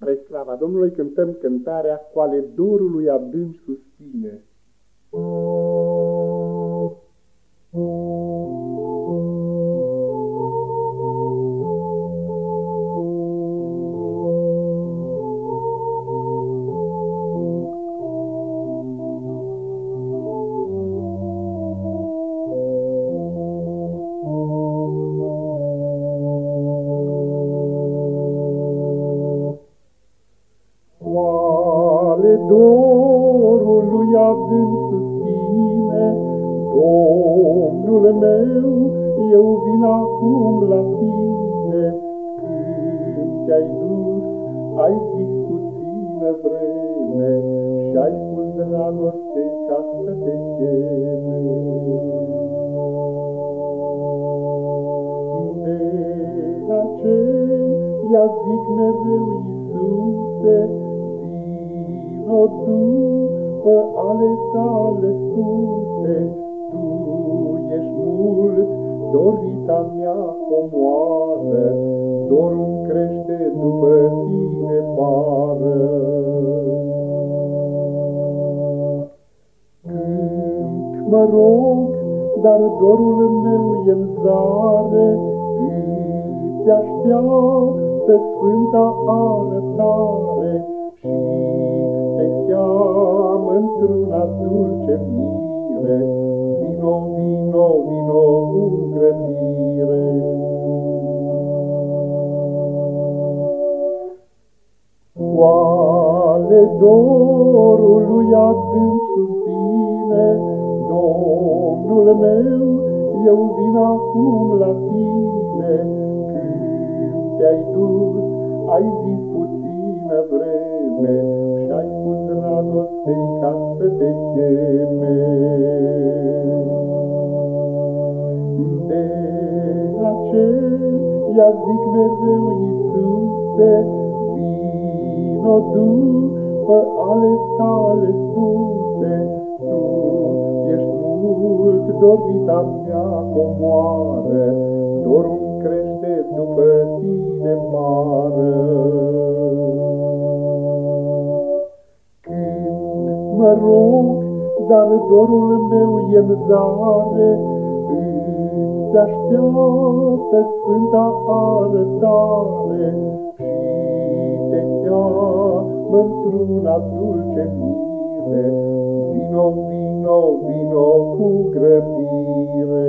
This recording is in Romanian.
Spre slava Domnului cântăm cântarea cu ale dorului adânc susține. Dorului adânc susține, Domnul meu, eu vin acum la tine, Când te-ai dus, ai zis puțină vreme, Și-ai spus dragoste ca să te cheme. De aceea zic mereu, Iisuse, o după ale tale spuse, Tu ești mult dorita mea comoară, Dorul crește după tine pară. Când mă rog, dar dorul meu e în zare, Îți așteaptă sfânta arătare și într-una dulce mire, vino, vino, vino cu grăbire. Oale dorului adânc susține, Domnul meu, eu vin acum la tine, Când te-ai dus, ai zis puțină vreme, să te cheme. De aceea zic mereu, Iisuse, vino după ale tale spuse, Tu ești mult dorita mea comoară, dorul crește după tine mară. Dar dorul meu e în zare, Îți așteaptă sfânta arătare Și te cheamă într-una dulce mire, Vino, vino, vino cu grăbire.